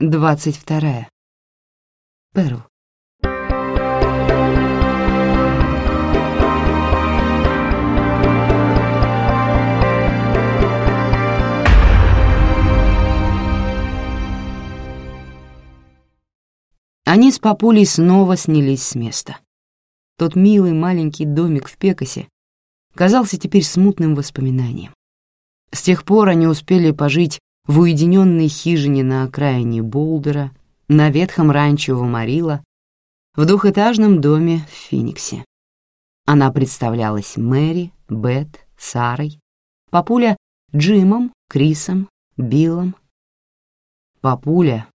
Двадцать вторая. Перл. Они с папулей снова снялись с места. Тот милый маленький домик в Пекасе казался теперь смутным воспоминанием. С тех пор они успели пожить в уединенной хижине на окраине Болдера, на ветхом ранчо в Амарило, в двухэтажном доме в Финиксе. Она представлялась Мэри, Бет, Сарой, папуля Джимом, Крисом, Биллом. Папуля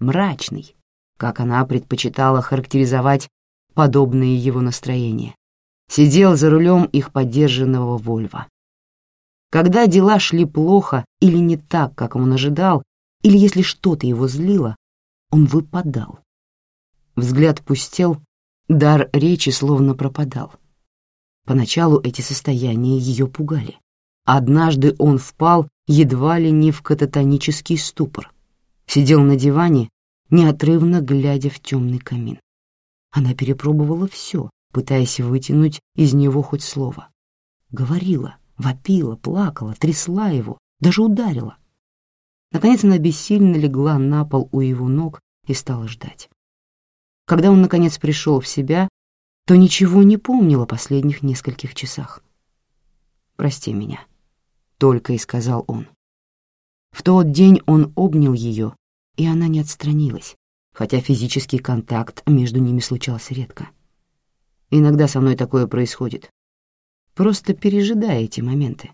мрачный, как она предпочитала характеризовать подобные его настроения, сидел за рулем их подержанного Вольва. Когда дела шли плохо или не так, как он ожидал, или если что-то его злило, он выпадал. Взгляд пустел, дар речи словно пропадал. Поначалу эти состояния ее пугали. Однажды он впал едва ли не в кататонический ступор. Сидел на диване неотрывно глядя в темный камин. Она перепробовала все, пытаясь вытянуть из него хоть слово. Говорила, вопила, плакала, трясла его, даже ударила. Наконец она бессильно легла на пол у его ног и стала ждать. Когда он, наконец, пришел в себя, то ничего не помнил о последних нескольких часах. «Прости меня», — только и сказал он. В тот день он обнял ее и она не отстранилась, хотя физический контакт между ними случался редко. Иногда со мной такое происходит. Просто пережидая эти моменты.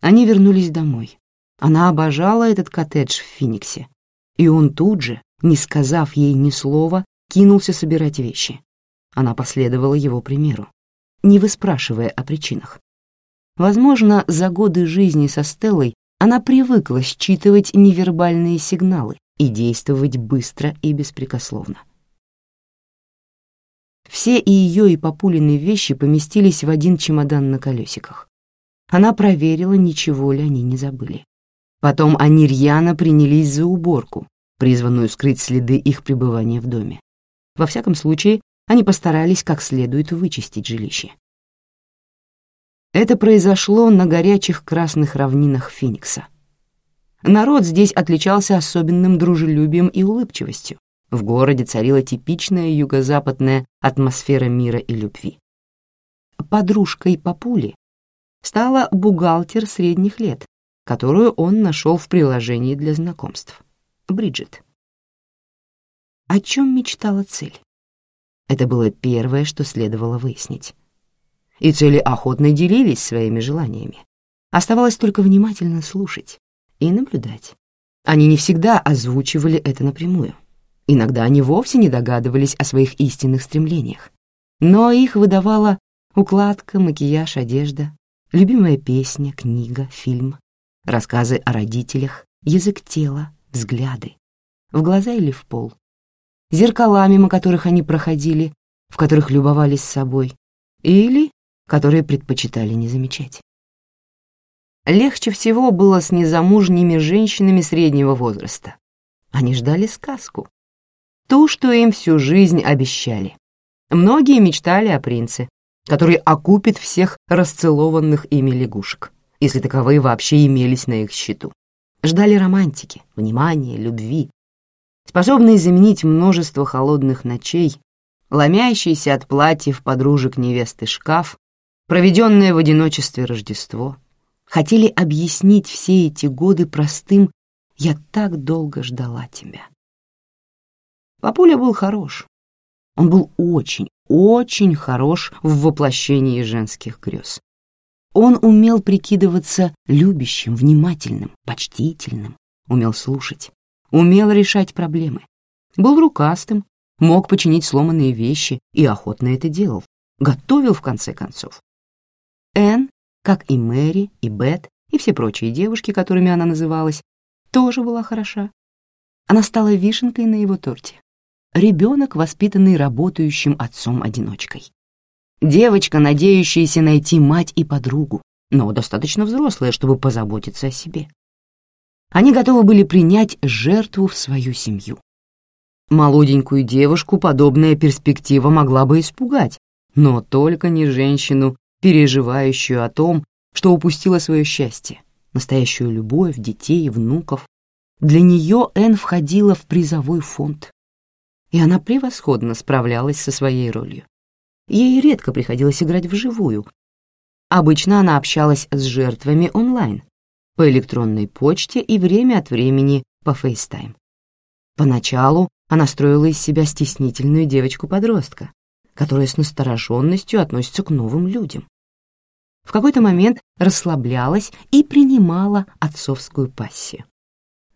Они вернулись домой. Она обожала этот коттедж в Финиксе, и он тут же, не сказав ей ни слова, кинулся собирать вещи. Она последовала его примеру, не выспрашивая о причинах. Возможно, за годы жизни со Стеллой она привыкла считывать невербальные сигналы и действовать быстро и беспрекословно. Все и ее, и Папулины вещи поместились в один чемодан на колесиках. Она проверила, ничего ли они не забыли. Потом они рьяно принялись за уборку, призванную скрыть следы их пребывания в доме. Во всяком случае, они постарались как следует вычистить жилище. Это произошло на горячих красных равнинах Феникса. Народ здесь отличался особенным дружелюбием и улыбчивостью. В городе царила типичная юго-западная атмосфера мира и любви. Подружкой Папули стала бухгалтер средних лет, которую он нашел в приложении для знакомств — Бриджит. О чем мечтала цель? Это было первое, что следовало выяснить и цели охотно делились своими желаниями. Оставалось только внимательно слушать и наблюдать. Они не всегда озвучивали это напрямую. Иногда они вовсе не догадывались о своих истинных стремлениях. Но их выдавала укладка, макияж, одежда, любимая песня, книга, фильм, рассказы о родителях, язык тела, взгляды, в глаза или в пол, зеркала, мимо которых они проходили, в которых любовались собой, или которые предпочитали не замечать. Легче всего было с незамужними женщинами среднего возраста. Они ждали сказку. Ту, что им всю жизнь обещали. Многие мечтали о принце, который окупит всех расцелованных ими лягушек, если таковые вообще имелись на их счету. Ждали романтики, внимания, любви, способные заменить множество холодных ночей, ломящийся от платьев подружек невесты шкаф проведенное в одиночестве Рождество, хотели объяснить все эти годы простым «я так долго ждала тебя». Папуля был хорош. Он был очень, очень хорош в воплощении женских грез. Он умел прикидываться любящим, внимательным, почтительным, умел слушать, умел решать проблемы. Был рукастым, мог починить сломанные вещи и охотно это делал, готовил в конце концов. Энн, как и Мэри, и Бет, и все прочие девушки, которыми она называлась, тоже была хороша. Она стала вишенкой на его торте. Ребенок, воспитанный работающим отцом-одиночкой. Девочка, надеющаяся найти мать и подругу, но достаточно взрослая, чтобы позаботиться о себе. они готовы были принять жертву в свою семью. Молоденькую девушку подобная перспектива могла бы испугать, но только не женщину, переживающую о том, что упустила свое счастье, настоящую любовь, детей, внуков. Для нее Энн входила в призовой фонд, и она превосходно справлялась со своей ролью. Ей редко приходилось играть вживую. Обычно она общалась с жертвами онлайн, по электронной почте и время от времени по FaceTime. Поначалу она строила из себя стеснительную девочку-подростка, которая с настороженностью относится к новым людям. В какой-то момент расслаблялась и принимала отцовскую пассию.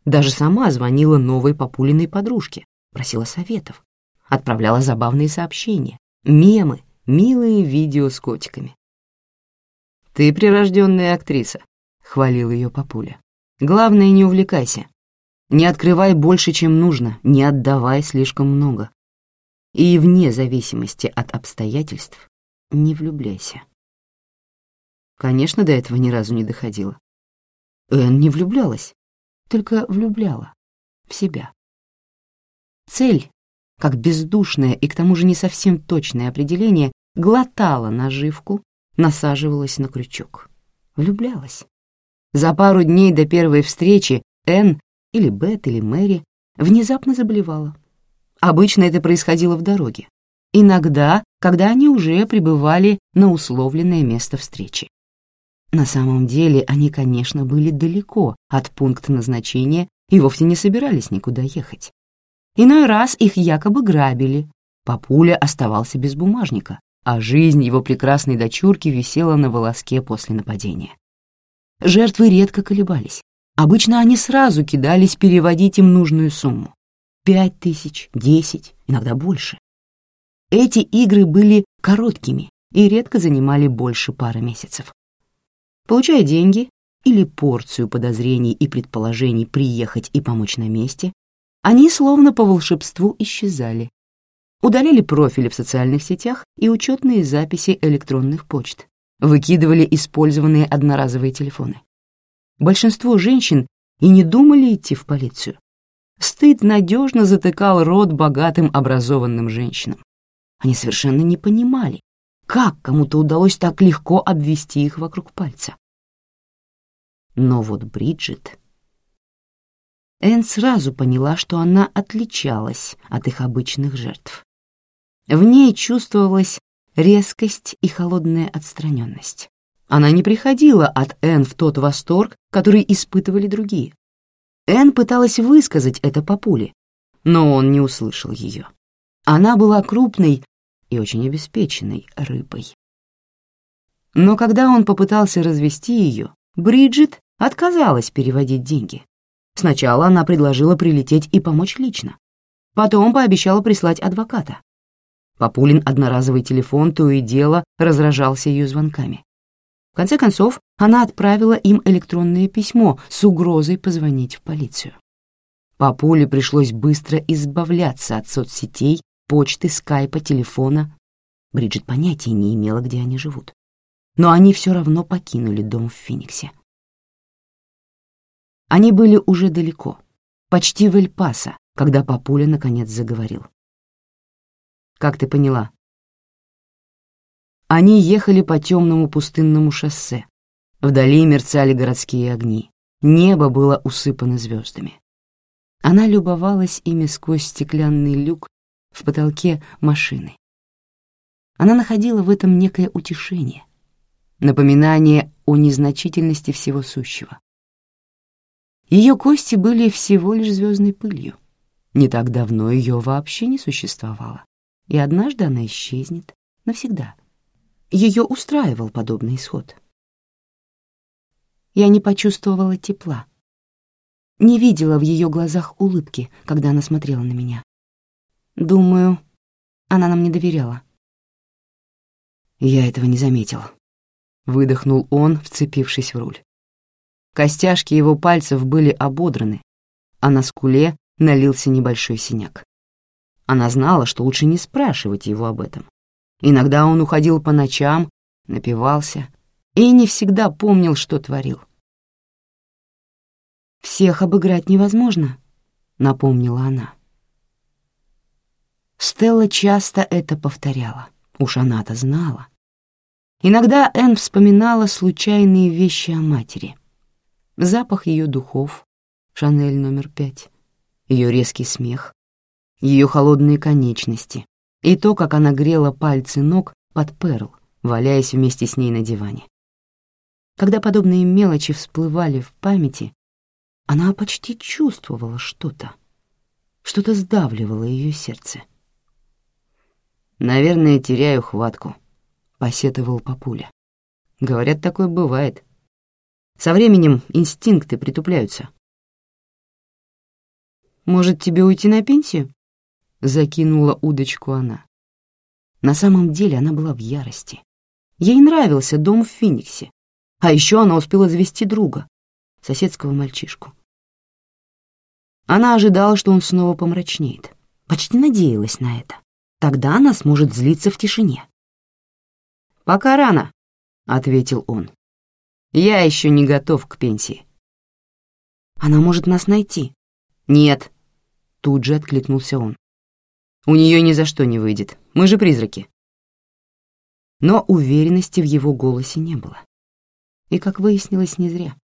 Даже сама звонила новой Папулиной подружке, просила советов, отправляла забавные сообщения, мемы, милые видео с котиками. «Ты прирожденная актриса», — хвалил ее папуля. «Главное, не увлекайся. Не открывай больше, чем нужно, не отдавай слишком много. И вне зависимости от обстоятельств не влюбляйся». Конечно, до этого ни разу не доходило. Энн не влюблялась, только влюбляла в себя. Цель как бездушное и к тому же не совсем точное определение, глотала наживку, насаживалась на крючок. Влюблялась. За пару дней до первой встречи Энн, или Бет, или Мэри, внезапно заболевала. Обычно это происходило в дороге. Иногда, когда они уже прибывали на условленное место встречи. На самом деле они, конечно, были далеко от пункта назначения и вовсе не собирались никуда ехать. Иной раз их якобы грабили. Папуля оставался без бумажника, а жизнь его прекрасной дочурки висела на волоске после нападения. Жертвы редко колебались. Обычно они сразу кидались переводить им нужную сумму. Пять тысяч, десять, иногда больше. Эти игры были короткими и редко занимали больше пары месяцев. Получая деньги или порцию подозрений и предположений приехать и помочь на месте, они словно по волшебству исчезали. Удаляли профили в социальных сетях и учетные записи электронных почт, выкидывали использованные одноразовые телефоны. Большинство женщин и не думали идти в полицию. Стыд надежно затыкал рот богатым образованным женщинам. Они совершенно не понимали, как кому-то удалось так легко обвести их вокруг пальца. Но вот Бриджит Энн сразу поняла, что она отличалась от их обычных жертв. В ней чувствовалась резкость и холодная отстраненность. Она не приходила от Энн в тот восторг, который испытывали другие. Энн пыталась высказать это папуле, но он не услышал ее. Она была крупной и очень обеспеченной рыбой. Но когда он попытался развести ее, Бриджит отказалась переводить деньги. Сначала она предложила прилететь и помочь лично. Потом пообещала прислать адвоката. Папулин одноразовый телефон то и дело разражался ее звонками. В конце концов, она отправила им электронное письмо с угрозой позвонить в полицию. Папуле пришлось быстро избавляться от соцсетей, почты, скайпа, телефона. Бриджит понятия не имела, где они живут. Но они все равно покинули дом в Фениксе. Они были уже далеко, почти в Эль-Пасо, когда папуля наконец заговорил. «Как ты поняла?» Они ехали по темному пустынному шоссе. Вдали мерцали городские огни. Небо было усыпано звездами. Она любовалась ими сквозь стеклянный люк в потолке машины. Она находила в этом некое утешение, напоминание о незначительности всего сущего, ее кости были всего лишь звездной пылью. Не так давно ее вообще не существовало, и однажды она исчезнет навсегда. Ее устраивал подобный исход. Я не почувствовала тепла, не видела в ее глазах улыбки, когда она смотрела на меня. Думаю, она нам не доверяла. Я этого не заметил. Выдохнул он, вцепившись в руль. Костяшки его пальцев были ободраны, а на скуле налился небольшой синяк. Она знала, что лучше не спрашивать его об этом. Иногда он уходил по ночам, напивался и не всегда помнил, что творил. «Всех обыграть невозможно», — напомнила она. Стелла часто это повторяла, уж она-то знала. Иногда Энн вспоминала случайные вещи о матери. Запах ее духов, Шанель номер пять, ее резкий смех, ее холодные конечности и то, как она грела пальцы ног под Перл, валяясь вместе с ней на диване. Когда подобные мелочи всплывали в памяти, она почти чувствовала что-то. Что-то сдавливало ее сердце. «Наверное, теряю хватку», — посетовал папуля. «Говорят, такое бывает. Со временем инстинкты притупляются». «Может, тебе уйти на пенсию?» — закинула удочку она. На самом деле она была в ярости. Ей нравился дом в Фениксе, а еще она успела завести друга, соседского мальчишку. Она ожидала, что он снова помрачнеет. Почти надеялась на это. Тогда она сможет злиться в тишине. «Пока рано», — ответил он. «Я еще не готов к пенсии». «Она может нас найти». «Нет», — тут же откликнулся он. «У нее ни за что не выйдет. Мы же призраки». Но уверенности в его голосе не было. И, как выяснилось, не зря.